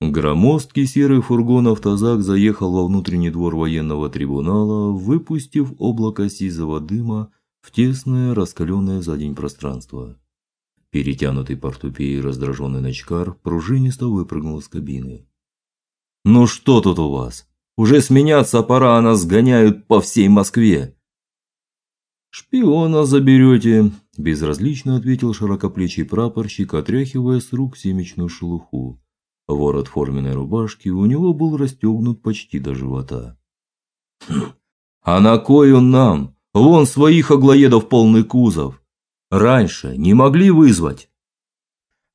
Громоздкий серый фургон автозак заехал во внутренний двор военного трибунала, выпустив облако сизого дыма в тесное, раскаленное за день пространство. Перетянутый портупеей раздраженный ночкар пружинисто выпрыгнул из кабины. Ну что тут у вас? Уже сменяться пора, а нас гоняют по всей Москве. Шпиона заберете», – безразлично ответил широкоплечий прапорщик, отряхивая с рук семечную шелуху. Ворот форменной рубашки у него был расстегнут почти до живота. «Хм, а на кой он нам? Вон своих аглоедов полный кузов. Раньше не могли вызвать.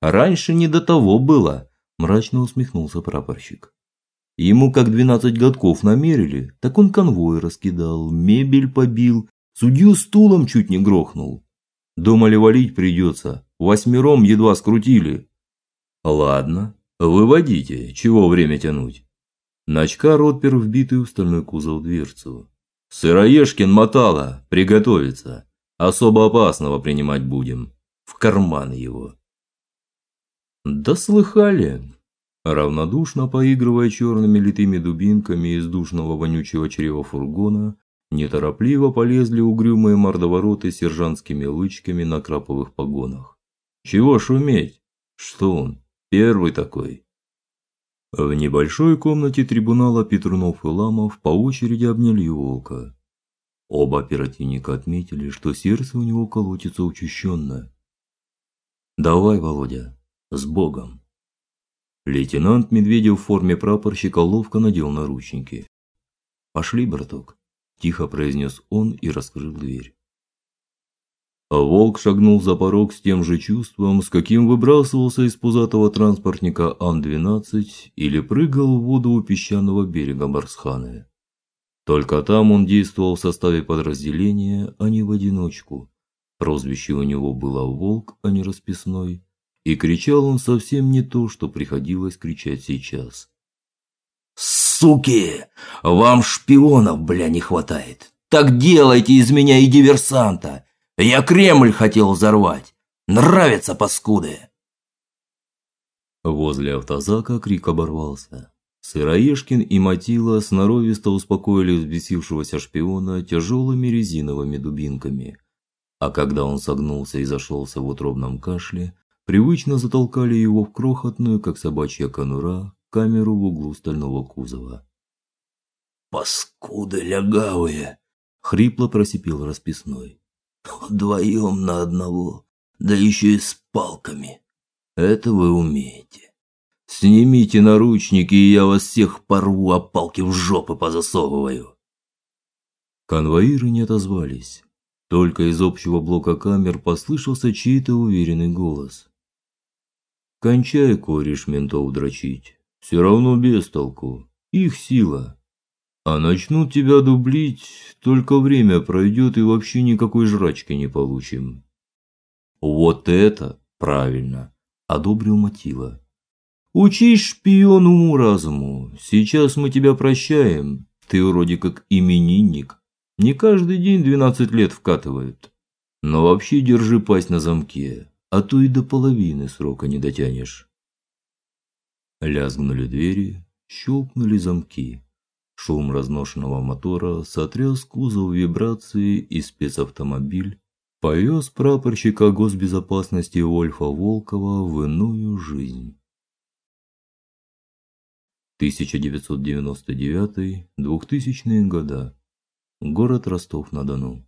Раньше не до того было, мрачно усмехнулся прапорщик. Ему как двенадцать годков намерили, так он конвой раскидал, мебель побил, судью стулом чуть не грохнул. Думали валить придется, восьмером едва скрутили. Ладно, выводите, чего время тянуть. Начка отпер вбитую в стальной кузов дверцу. Сыроежкин мотала, приготовиться. Особо опасного принимать будем. В карман его. Да слыхали, Равнодушно поигрывая черными литыми дубинками из душного вонючего чрева фургона, неторопливо полезли угрюмые мордовороты с сержантскими лычками на краповых погонах. Чего шуметь? Что он? Первый такой. В небольшой комнате трибунала Петрунов и Ламов по очереди обняли волка. Оба оперативника отметили, что сердце у него колотится учащенно. Давай, Володя, с Богом. Лейтенант Медведев в форме прапорщика ловко надел наручники. Пошли, браток, тихо произнес он и раскрыл дверь. А волк шагнул за порог с тем же чувством, с каким выбрасывался из пузатого транспортника Ан-12 или прыгал в воду у песчаного берега Барсханы. Только там он действовал в составе подразделения, а не в одиночку. Прозвище у него было Волк, а не Расписной, и кричал он совсем не то, что приходилось кричать сейчас. Суки, вам шпионов, бля, не хватает. Так делайте из меня и диверсанта. Я Кремль хотел взорвать. Нравится паскуды. Возле автозака крик оборвался. Сыроежкин и Матила сноровисто успокоили взбесившегося шпиона тяжелыми резиновыми дубинками. А когда он согнулся и зашелся в утробном кашле, привычно затолкали его в крохотную, как собачья конура, камеру в углу стального кузова. Паскуды лягавые, хрипло просипел расписной. Вдвоем на одного, да еще и с палками. Это вы умеете. Снимите наручники, и я вас всех порву, а палки в жопы позасовываю. Конвоиры не отозвались. Только из общего блока камер послышался чей-то уверенный голос. Кончай, кореш, ментов дрочить. Все равно без толку. Их сила. А начнут тебя дублить, только время пройдет и вообще никакой жрачки не получим. Вот это правильно, одобрил Матила. Учись шпион уму-разуму. Сейчас мы тебя прощаем. Ты вроде как именинник. Не каждый день двенадцать лет вкатывают. Но вообще держи пасть на замке а то и до половины срока не дотянешь. Лязгнули двери, щелкнули замки. Шум разношенного мотора сотряс кузов вибрации, и спецавтомобиль повез прапорщика госбезопасности Вольфа Волкова в иную жизнь. 1999-2000 года. Город Ростов-на-Дону.